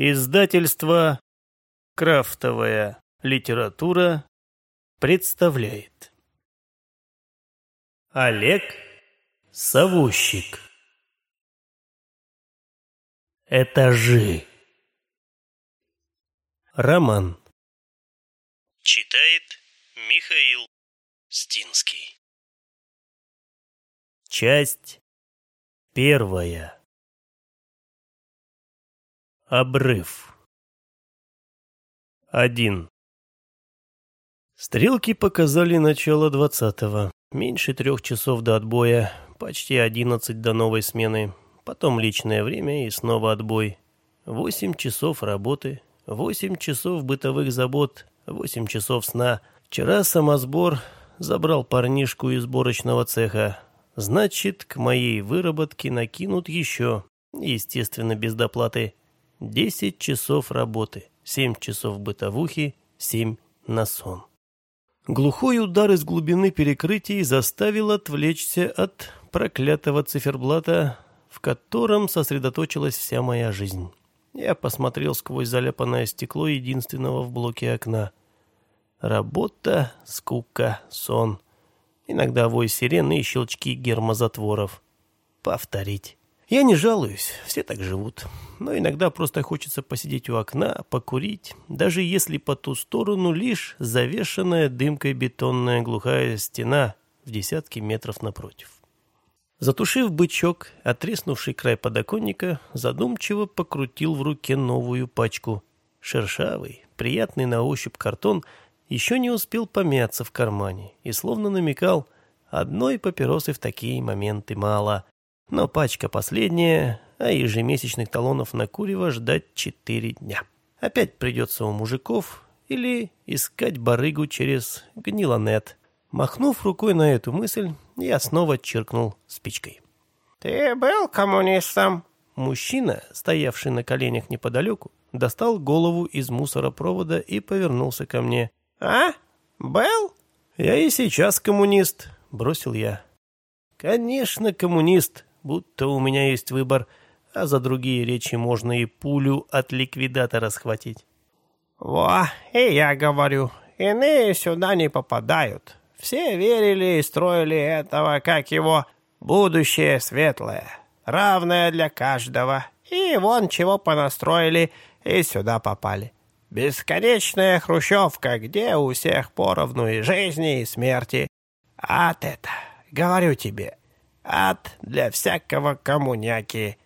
Издательство «Крафтовая литература» представляет. Олег Савущик Этажи. Роман. Читает Михаил Стинский. Часть первая Обрыв. Один. Стрелки показали начало двадцатого. Меньше трех часов до отбоя, почти одиннадцать до новой смены. Потом личное время и снова отбой. Восемь часов работы, восемь часов бытовых забот, восемь часов сна. Вчера самосбор забрал парнишку из сборочного цеха. Значит, к моей выработке накинут еще, естественно, без доплаты. Десять часов работы, семь часов бытовухи, семь на сон. Глухой удар из глубины перекрытий заставил отвлечься от проклятого циферблата, в котором сосредоточилась вся моя жизнь. Я посмотрел сквозь заляпанное стекло единственного в блоке окна. Работа, скука, сон. Иногда вой сирены и щелчки гермозатворов. Повторить. Я не жалуюсь, все так живут. Но иногда просто хочется посидеть у окна, покурить, даже если по ту сторону лишь завешенная дымкой бетонная глухая стена в десятки метров напротив. Затушив бычок, отреснувший край подоконника, задумчиво покрутил в руке новую пачку. Шершавый, приятный на ощупь картон еще не успел помяться в кармане и словно намекал, одной папиросы в такие моменты мало — но пачка последняя, а ежемесячных талонов на курево ждать четыре дня. Опять придется у мужиков или искать барыгу через гнилонет. Махнув рукой на эту мысль, я снова чиркнул спичкой. «Ты был коммунистом?» Мужчина, стоявший на коленях неподалеку, достал голову из мусоропровода и повернулся ко мне. «А? Был?» «Я и сейчас коммунист», — бросил я. «Конечно, коммунист», будто у меня есть выбор, а за другие речи можно и пулю от ликвидатора схватить. «Во, и я говорю, иные сюда не попадают. Все верили и строили этого, как его, будущее светлое, равное для каждого. И вон чего понастроили, и сюда попали. Бесконечная хрущевка, где у всех поровну и жизни, и смерти. Ад это, говорю тебе, Ад для всякого коммуняки».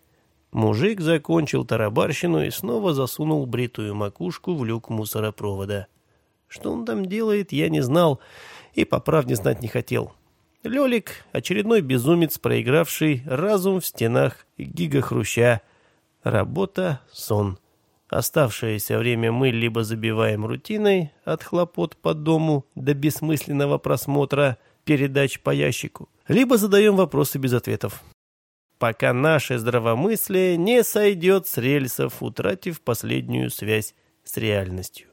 Мужик закончил тарабарщину и снова засунул бритую макушку в люк мусоропровода. Что он там делает, я не знал и по правде знать не хотел. Лёлик — очередной безумец, проигравший разум в стенах гигахруща. Работа — сон. Оставшееся время мы либо забиваем рутиной от хлопот по дому до бессмысленного просмотра передач по ящику, либо задаем вопросы без ответов. Пока наше здравомыслие не сойдет с рельсов, утратив последнюю связь с реальностью.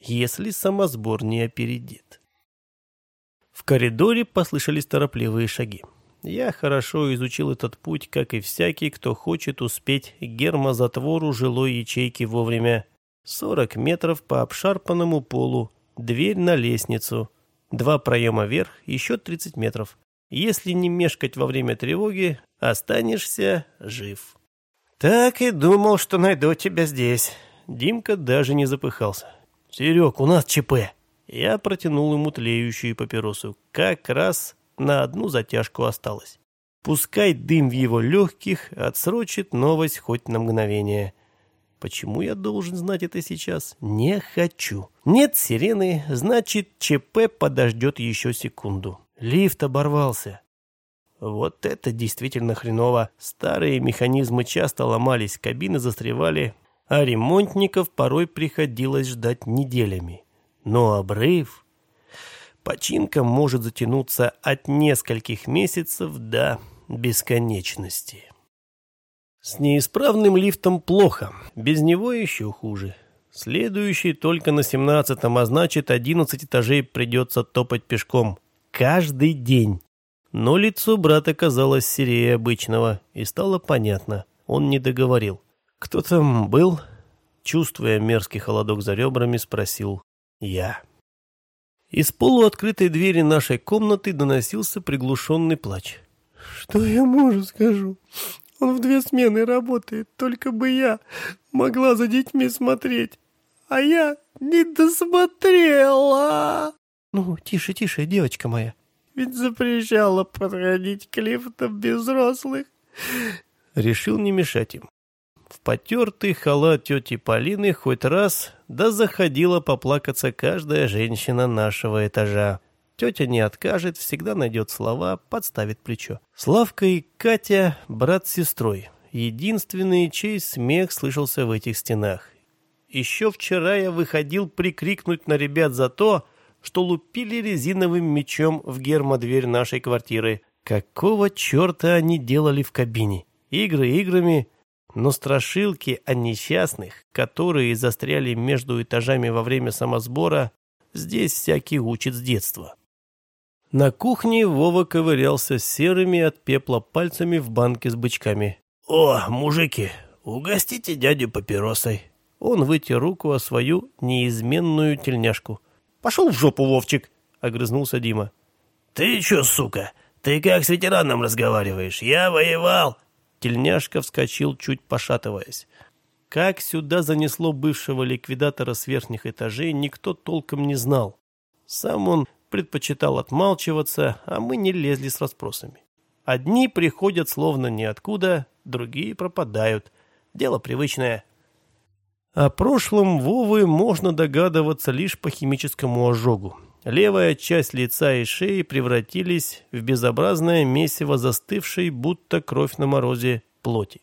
Если самосбор не опередит. В коридоре послышались торопливые шаги. Я хорошо изучил этот путь, как и всякий, кто хочет успеть гермозатвору жилой ячейки вовремя. 40 метров по обшарпанному полу, дверь на лестницу, два проема вверх, еще 30 метров. Если не мешкать во время тревоги, останешься жив. Так и думал, что найду тебя здесь. Димка даже не запыхался. Серег, у нас ЧП. Я протянул ему тлеющую папиросу. Как раз на одну затяжку осталось. Пускай дым в его легких отсрочит новость хоть на мгновение. Почему я должен знать это сейчас? Не хочу. Нет сирены, значит ЧП подождет еще секунду. Лифт оборвался. Вот это действительно хреново. Старые механизмы часто ломались, кабины застревали, а ремонтников порой приходилось ждать неделями. Но обрыв... Починка может затянуться от нескольких месяцев до бесконечности. С неисправным лифтом плохо, без него еще хуже. Следующий только на семнадцатом, а значит, одиннадцать этажей придется топать пешком каждый день. Но лицо брата казалось серее обычного, и стало понятно. Он не договорил. «Кто там был?» Чувствуя мерзкий холодок за ребрами, спросил я. Из полуоткрытой двери нашей комнаты доносился приглушенный плач. «Что я мужу скажу? Он в две смены работает, только бы я могла за детьми смотреть, а я не досмотрела!» «Ну, тише, тише, девочка моя!» «Ведь запрещала подходить к лифтам без взрослых!» Решил не мешать им. В потертый халат тети Полины хоть раз, да заходила поплакаться каждая женщина нашего этажа. Тетя не откажет, всегда найдет слова, подставит плечо. Славка и Катя — брат с сестрой. Единственные, чей смех слышался в этих стенах. Еще вчера я выходил прикрикнуть на ребят за то, что лупили резиновым мечом в гермодверь нашей квартиры. Какого черта они делали в кабине? Игры играми, но страшилки о несчастных, которые застряли между этажами во время самосбора, здесь всякий учит с детства. На кухне Вова ковырялся серыми от пепла пальцами в банке с бычками. «О, мужики, угостите дядю папиросой!» Он вытер руку о свою неизменную тельняшку. «Пошел в жопу, Вовчик!» — огрызнулся Дима. «Ты чё, сука? Ты как с ветераном разговариваешь? Я воевал!» Тельняшка вскочил, чуть пошатываясь. Как сюда занесло бывшего ликвидатора с верхних этажей, никто толком не знал. Сам он предпочитал отмалчиваться, а мы не лезли с расспросами. Одни приходят словно ниоткуда, другие пропадают. Дело привычное. О прошлом Вовы можно догадываться лишь по химическому ожогу. Левая часть лица и шеи превратились в безобразное месиво застывшей, будто кровь на морозе, плоти.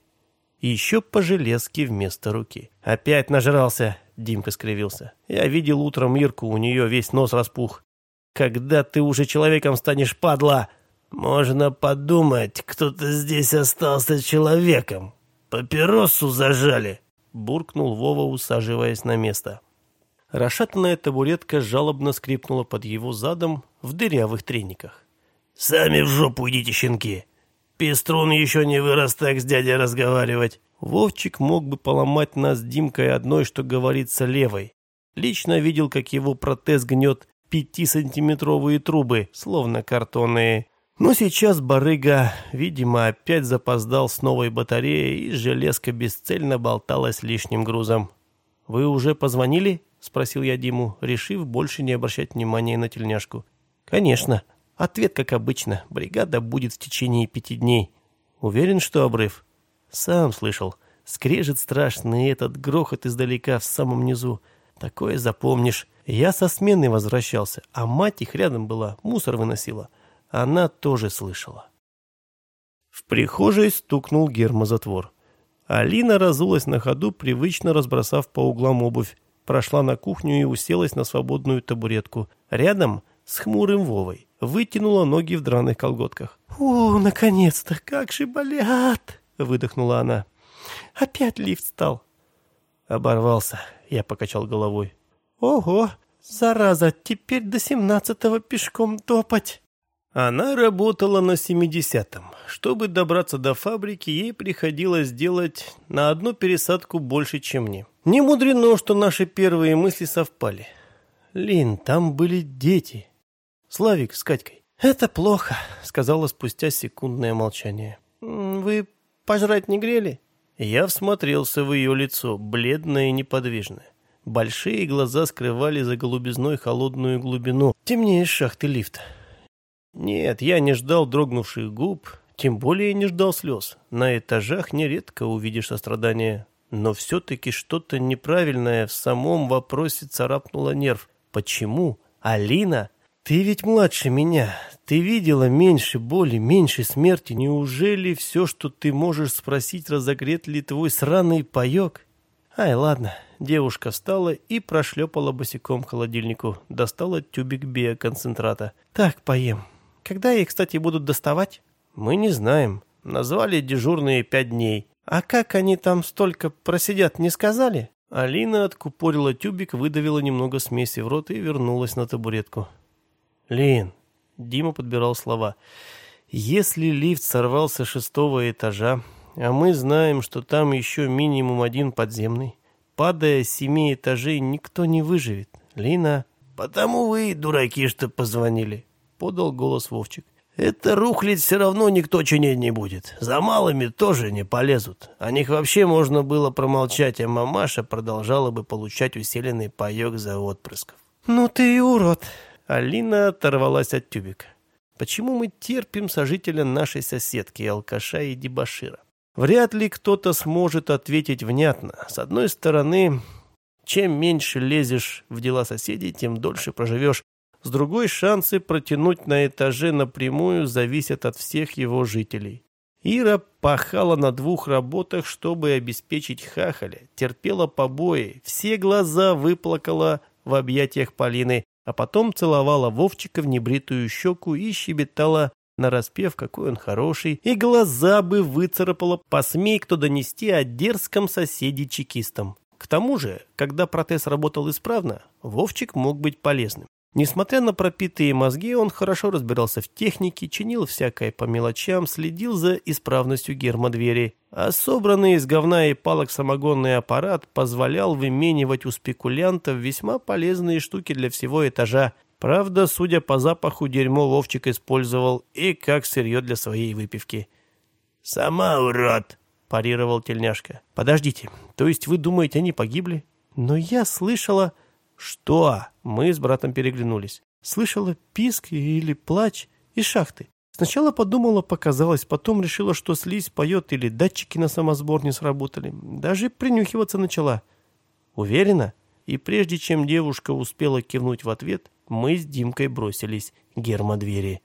Еще по железке вместо руки. «Опять нажрался!» — Димка скривился. «Я видел утром Ирку, у нее весь нос распух. Когда ты уже человеком станешь, падла?» «Можно подумать, кто-то здесь остался человеком. Папиросу зажали!» — буркнул Вова, усаживаясь на место. Расшатанная табуретка жалобно скрипнула под его задом в дырявых трениках. «Сами в жопу идите, щенки! Пеструн еще не вырос так с дядей разговаривать!» Вовчик мог бы поломать нас Димкой одной, что говорится, левой. Лично видел, как его протез гнет пятисантиметровые трубы, словно картонные. Но сейчас барыга, видимо, опять запоздал с новой батареей, и железка бесцельно болталась лишним грузом. «Вы уже позвонили?» — спросил я Диму, решив больше не обращать внимания на тельняшку. «Конечно. Ответ, как обычно. Бригада будет в течение пяти дней. Уверен, что обрыв?» «Сам слышал. Скрежет страшный этот грохот издалека в самом низу. Такое запомнишь. Я со смены возвращался, а мать их рядом была, мусор выносила. Она тоже слышала». В прихожей стукнул гермозатвор. Алина разулась на ходу, привычно разбросав по углам обувь прошла на кухню и уселась на свободную табуретку. Рядом с хмурым Вовой. Вытянула ноги в драных колготках. «О, наконец-то! Как же болят!» — выдохнула она. «Опять лифт стал!» Оборвался. Я покачал головой. «Ого! Зараза! Теперь до семнадцатого пешком топать!» Она работала на семидесятом. Чтобы добраться до фабрики, ей приходилось делать на одну пересадку больше, чем мне. Не мудрено, что наши первые мысли совпали. Лин, там были дети. Славик с Катькой. «Это плохо», — сказала спустя секундное молчание. «Вы пожрать не грели?» Я всмотрелся в ее лицо, бледное и неподвижное. Большие глаза скрывали за голубизной холодную глубину. Темнее шахты лифта. Нет, я не ждал дрогнувших губ, тем более не ждал слез. На этажах нередко увидишь сострадание. Но все-таки что-то неправильное в самом вопросе царапнуло нерв. Почему? Алина? Ты ведь младше меня. Ты видела меньше боли, меньше смерти. Неужели все, что ты можешь спросить, разогрет ли твой сраный паек? Ай, ладно. Девушка встала и прошлепала босиком к холодильнику. Достала тюбик биоконцентрата. Так, поем. Когда их, кстати, будут доставать? Мы не знаем. Назвали дежурные пять дней. А как они там столько просидят, не сказали? Алина откупорила тюбик, выдавила немного смеси в рот и вернулась на табуретку. Лин, Дима подбирал слова. Если лифт сорвался с шестого этажа, а мы знаем, что там еще минимум один подземный, падая с семи этажей, никто не выживет. Лина... «Потому вы, дураки, что позвонили», — подал голос Вовчик. «Это рухлить все равно никто чинить не будет. За малыми тоже не полезут. О них вообще можно было промолчать, а мамаша продолжала бы получать усиленный паек за отпрысков». «Ну ты и урод!» Алина оторвалась от тюбика. «Почему мы терпим сожителя нашей соседки, алкаша и дебошира? Вряд ли кто-то сможет ответить внятно. С одной стороны, чем меньше лезешь в дела соседей, тем дольше проживешь. С другой, шансы протянуть на этаже напрямую зависят от всех его жителей. Ира пахала на двух работах, чтобы обеспечить хахаля, терпела побои, все глаза выплакала в объятиях Полины, а потом целовала Вовчика в небритую щеку и щебетала нараспев, какой он хороший, и глаза бы выцарапала, посмей кто донести о дерзком соседе чекистам. К тому же, когда протез работал исправно, Вовчик мог быть полезным. Несмотря на пропитые мозги, он хорошо разбирался в технике, чинил всякое по мелочам, следил за исправностью гермодвери, а собранный из говна и палок самогонный аппарат позволял выменивать у спекулянтов весьма полезные штуки для всего этажа. Правда, судя по запаху, дерьмо Вовчик использовал и как сырье для своей выпивки. «Сама урод!» парировал тельняшка. «Подождите, то есть вы думаете, они погибли?» «Но я слышала...» «Что?» Мы с братом переглянулись. «Слышала писк или плач из шахты. Сначала подумала, показалось, потом решила, что слизь поет или датчики на самосбор не сработали. Даже принюхиваться начала. Уверена? И прежде чем девушка успела кивнуть в ответ, мы с Димкой бросились к гермодвери.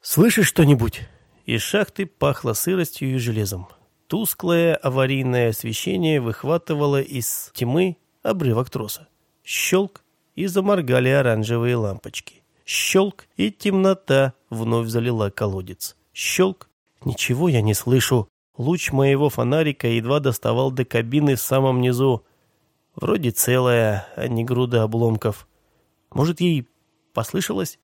«Слышишь что-нибудь?» Из шахты пахло сыростью и железом. Тусклое аварийное освещение выхватывало из тьмы обрывок троса. Щелк, и заморгали оранжевые лампочки. Щелк, и темнота вновь залила колодец. Щелк, ничего я не слышу. Луч моего фонарика едва доставал до кабины в самом низу. Вроде целая, а не груда обломков. Может, ей послышалось?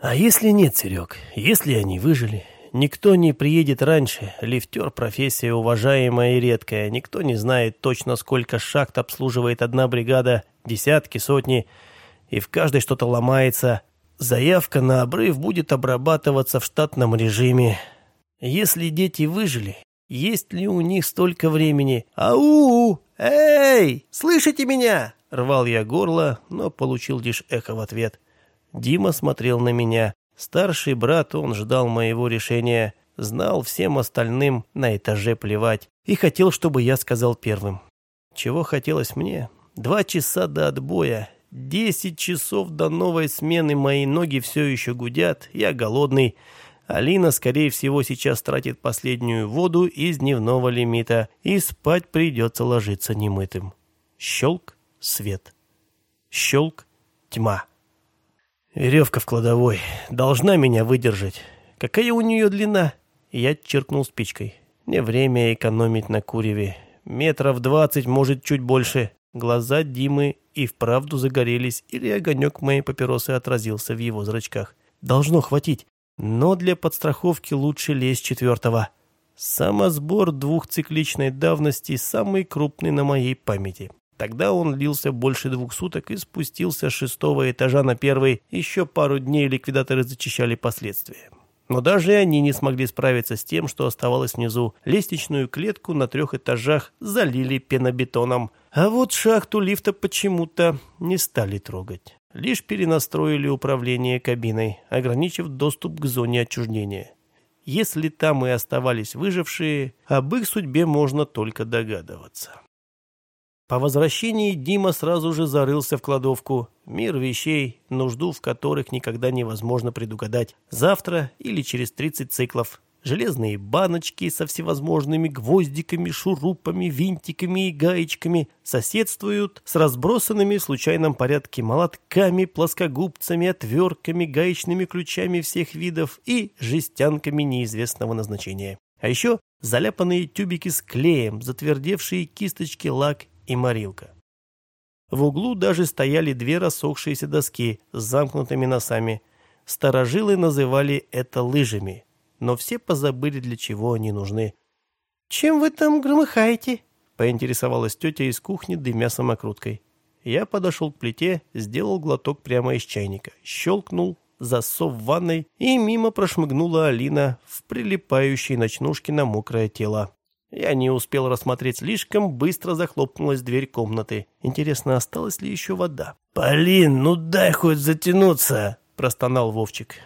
А если нет, Серег, если они выжили, Никто не приедет раньше. Лифтер – профессия уважаемая и редкая. Никто не знает точно, сколько шахт обслуживает одна бригада, десятки, сотни. И в каждой что-то ломается. Заявка на обрыв будет обрабатываться в штатном режиме. Если дети выжили, есть ли у них столько времени? Ау! Эй! Слышите меня? Рвал я горло, но получил лишь эхо в ответ. Дима смотрел на меня. Старший брат, он ждал моего решения, знал всем остальным на этаже плевать и хотел, чтобы я сказал первым. Чего хотелось мне? Два часа до отбоя, десять часов до новой смены, мои ноги все еще гудят, я голодный. Алина, скорее всего, сейчас тратит последнюю воду из дневного лимита, и спать придется ложиться немытым. Щелк, свет. Щелк, тьма. Веревка в кладовой. Должна меня выдержать. Какая у нее длина? Я черкнул спичкой. Не время экономить на куреве. Метров двадцать, может, чуть больше. Глаза Димы и вправду загорелись, или огонек моей папиросы отразился в его зрачках. Должно хватить. Но для подстраховки лучше лезть четвертого. Самосбор двухцикличной давности самый крупный на моей памяти. Тогда он лился больше двух суток и спустился с шестого этажа на первый. Еще пару дней ликвидаторы зачищали последствия. Но даже они не смогли справиться с тем, что оставалось внизу. Лестничную клетку на трех этажах залили пенобетоном. А вот шахту лифта почему-то не стали трогать. Лишь перенастроили управление кабиной, ограничив доступ к зоне отчуждения. Если там и оставались выжившие, об их судьбе можно только догадываться. По возвращении Дима сразу же зарылся в кладовку. Мир вещей, нужду в которых никогда невозможно предугадать. Завтра или через 30 циклов. Железные баночки со всевозможными гвоздиками, шурупами, винтиками и гаечками соседствуют с разбросанными в случайном порядке молотками, плоскогубцами, отвертками, гаечными ключами всех видов и жестянками неизвестного назначения. А еще заляпанные тюбики с клеем, затвердевшие кисточки лак и морилка. В углу даже стояли две рассохшиеся доски с замкнутыми носами. Старожилы называли это лыжами, но все позабыли, для чего они нужны. «Чем вы там громыхаете?» Поинтересовалась тетя из кухни, дымя самокруткой. Я подошел к плите, сделал глоток прямо из чайника, щелкнул, засов в ванной, и мимо прошмыгнула Алина в прилипающей ночнушке на мокрое тело. Я не успел рассмотреть слишком, быстро захлопнулась дверь комнаты. Интересно, осталась ли еще вода? «Полин, ну дай хоть затянуться!» – простонал Вовчик.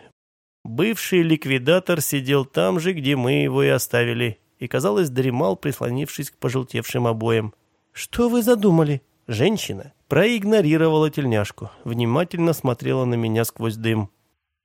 Бывший ликвидатор сидел там же, где мы его и оставили, и, казалось, дремал, прислонившись к пожелтевшим обоям. «Что вы задумали?» Женщина проигнорировала тельняшку, внимательно смотрела на меня сквозь дым.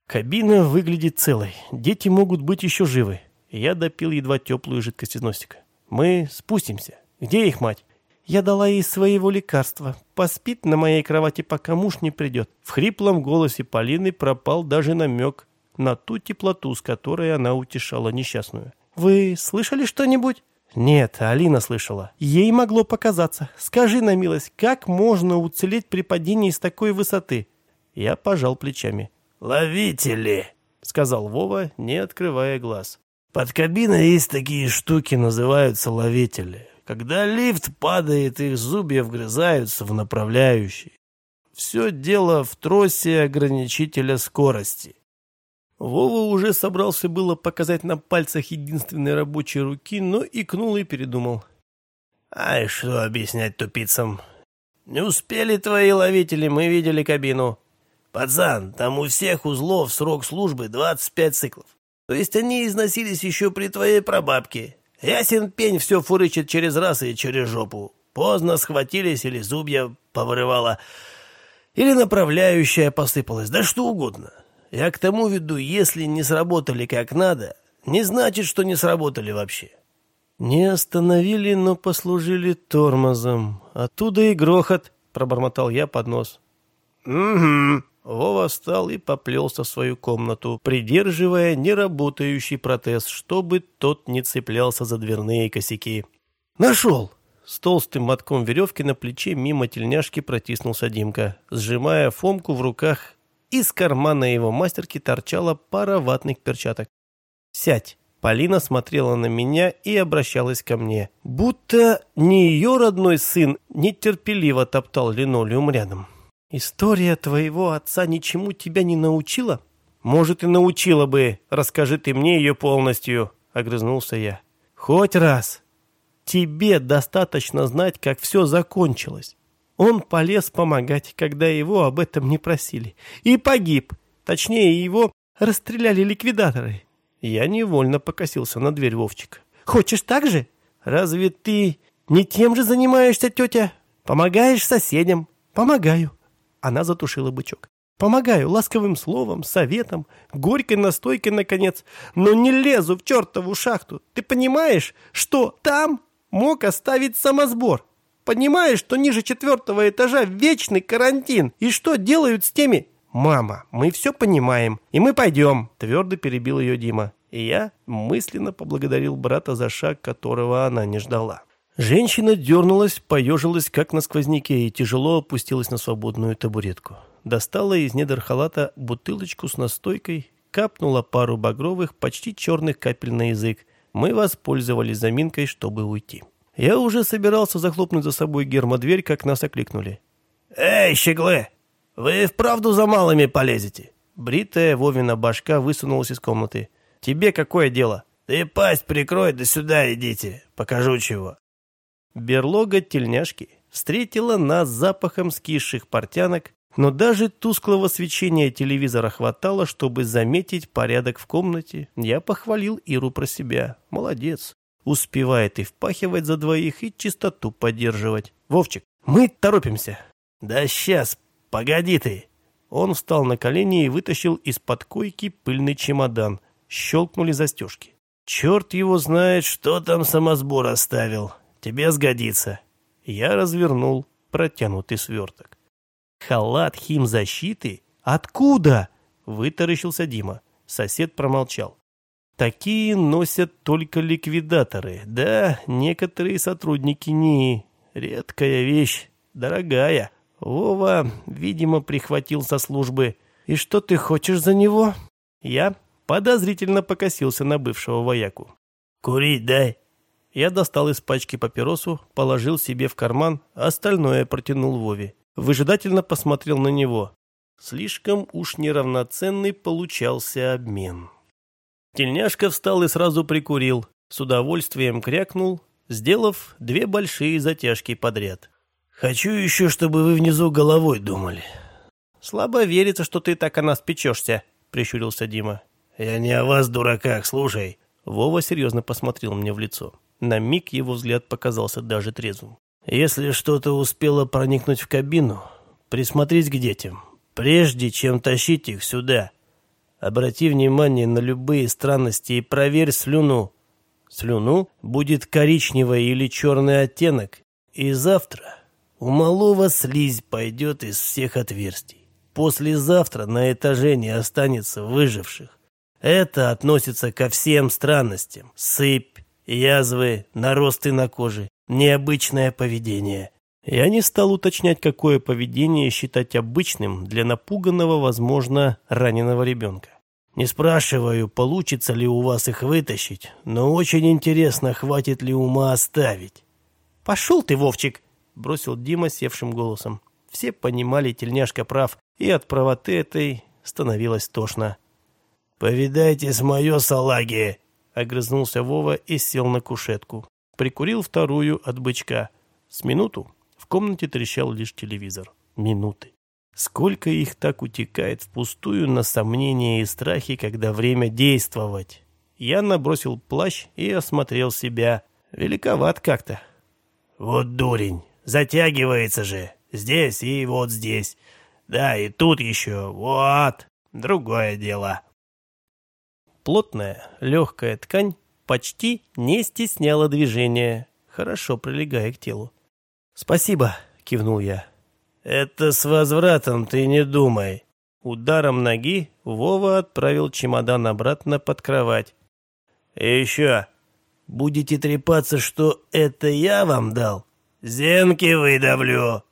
Кабина выглядит целой, дети могут быть еще живы. Я допил едва теплую жидкость из носика. Мы спустимся. Где их мать? Я дала ей своего лекарства. Поспит на моей кровати, пока муж не придет. В хриплом голосе Полины пропал даже намек на ту теплоту, с которой она утешала несчастную. «Вы слышали что-нибудь?» «Нет, Алина слышала. Ей могло показаться. Скажи на милость, как можно уцелеть при падении с такой высоты?» Я пожал плечами. «Ловители!» — сказал Вова, не открывая глаз. Под кабиной есть такие штуки, называются ловители. Когда лифт падает, их зубья вгрызаются в направляющий. Все дело в тросе ограничителя скорости. Вова уже собрался было показать на пальцах единственной рабочей руки, но икнул и передумал. «Ай, что объяснять тупицам? Не успели твои ловители, мы видели кабину. Пацан, там у всех узлов срок службы 25 циклов. То есть они износились еще при твоей прабабке. Ясен пень все фурычит через раз и через жопу. Поздно схватились или зубья повырывало, или направляющая посыпалась, да что угодно. Я к тому веду, если не сработали как надо, не значит, что не сработали вообще. Не остановили, но послужили тормозом. Оттуда и грохот, пробормотал я под нос. Угу, Вова встал и поплелся в свою комнату, придерживая неработающий протез, чтобы тот не цеплялся за дверные косяки. «Нашел!» С толстым мотком веревки на плече мимо тельняшки протиснулся Димка, сжимая Фомку в руках. Из кармана его мастерки торчала пара ватных перчаток. «Сядь!» Полина смотрела на меня и обращалась ко мне, будто не ее родной сын нетерпеливо топтал линолеум рядом. «История твоего отца ничему тебя не научила?» «Может, и научила бы. Расскажи ты мне ее полностью», — огрызнулся я. «Хоть раз. Тебе достаточно знать, как все закончилось. Он полез помогать, когда его об этом не просили. И погиб. Точнее, его расстреляли ликвидаторы». Я невольно покосился на дверь Вовчика. «Хочешь так же? Разве ты не тем же занимаешься, тетя? Помогаешь соседям?» «Помогаю. Она затушила бычок. Помогаю ласковым словом, советом, горькой настойкой, наконец, но не лезу в чертову шахту. Ты понимаешь, что там мог оставить самосбор? Понимаешь, что ниже четвертого этажа вечный карантин? И что делают с теми... «Мама, мы все понимаем, и мы пойдем», — твердо перебил ее Дима. И я мысленно поблагодарил брата за шаг, которого она не ждала. Женщина дернулась, поежилась, как на сквозняке, и тяжело опустилась на свободную табуретку. Достала из недр халата бутылочку с настойкой, капнула пару багровых, почти черных капель на язык. Мы воспользовались заминкой, чтобы уйти. Я уже собирался захлопнуть за собой гермодверь, как нас окликнули. «Эй, щеглы! Вы вправду за малыми полезете?» Бритая Вовина башка высунулась из комнаты. «Тебе какое дело?» «Ты пасть прикрой, да сюда идите. Покажу чего». Берлога тельняшки встретила нас запахом скисших портянок, но даже тусклого свечения телевизора хватало, чтобы заметить порядок в комнате. Я похвалил Иру про себя. Молодец. Успевает и впахивать за двоих, и чистоту поддерживать. Вовчик, мы торопимся. Да сейчас, погоди ты. Он встал на колени и вытащил из-под койки пыльный чемодан. Щелкнули застежки. Черт его знает, что там самосбор оставил. Тебе сгодится». Я развернул протянутый сверток. «Халат химзащиты? Откуда?» — вытаращился Дима. Сосед промолчал. «Такие носят только ликвидаторы. Да, некоторые сотрудники не... Редкая вещь, дорогая. Вова, видимо, прихватил со службы. И что ты хочешь за него?» Я подозрительно покосился на бывшего вояку. «Курить дай», Я достал из пачки папиросу, положил себе в карман, остальное протянул Вове. Выжидательно посмотрел на него. Слишком уж неравноценный получался обмен. Тельняшка встал и сразу прикурил, с удовольствием крякнул, сделав две большие затяжки подряд. «Хочу еще, чтобы вы внизу головой думали». «Слабо верится, что ты так о нас печешься», — прищурился Дима. «Я не о вас, дураках, слушай». Вова серьезно посмотрел мне в лицо. На миг его взгляд показался даже трезвым. «Если что-то успело проникнуть в кабину, присмотрись к детям, прежде чем тащить их сюда. Обрати внимание на любые странности и проверь слюну. Слюну будет коричневый или черный оттенок, и завтра у малого слизь пойдет из всех отверстий. Послезавтра на этаже не останется выживших. Это относится ко всем странностям. Сыпь, язвы, наросты на коже, необычное поведение. Я не стал уточнять, какое поведение считать обычным для напуганного, возможно, раненого ребенка. Не спрашиваю, получится ли у вас их вытащить, но очень интересно, хватит ли ума оставить. «Пошел ты, Вовчик!» — бросил Дима севшим голосом. Все понимали, тельняшка прав, и от правоты этой становилось тошно. «Повидайте с мое салаги!» — огрызнулся Вова и сел на кушетку. Прикурил вторую от бычка. С минуту в комнате трещал лишь телевизор. Минуты. Сколько их так утекает впустую на сомнения и страхи, когда время действовать. Я набросил плащ и осмотрел себя. Великоват как-то. Вот дурень, затягивается же. Здесь и вот здесь. Да, и тут еще. Вот. Другое дело. Плотная, легкая ткань почти не стесняла движения, хорошо прилегая к телу. «Спасибо», — кивнул я. «Это с возвратом, ты не думай». Ударом ноги Вова отправил чемодан обратно под кровать. «И еще, будете трепаться, что это я вам дал? Зенки выдавлю!»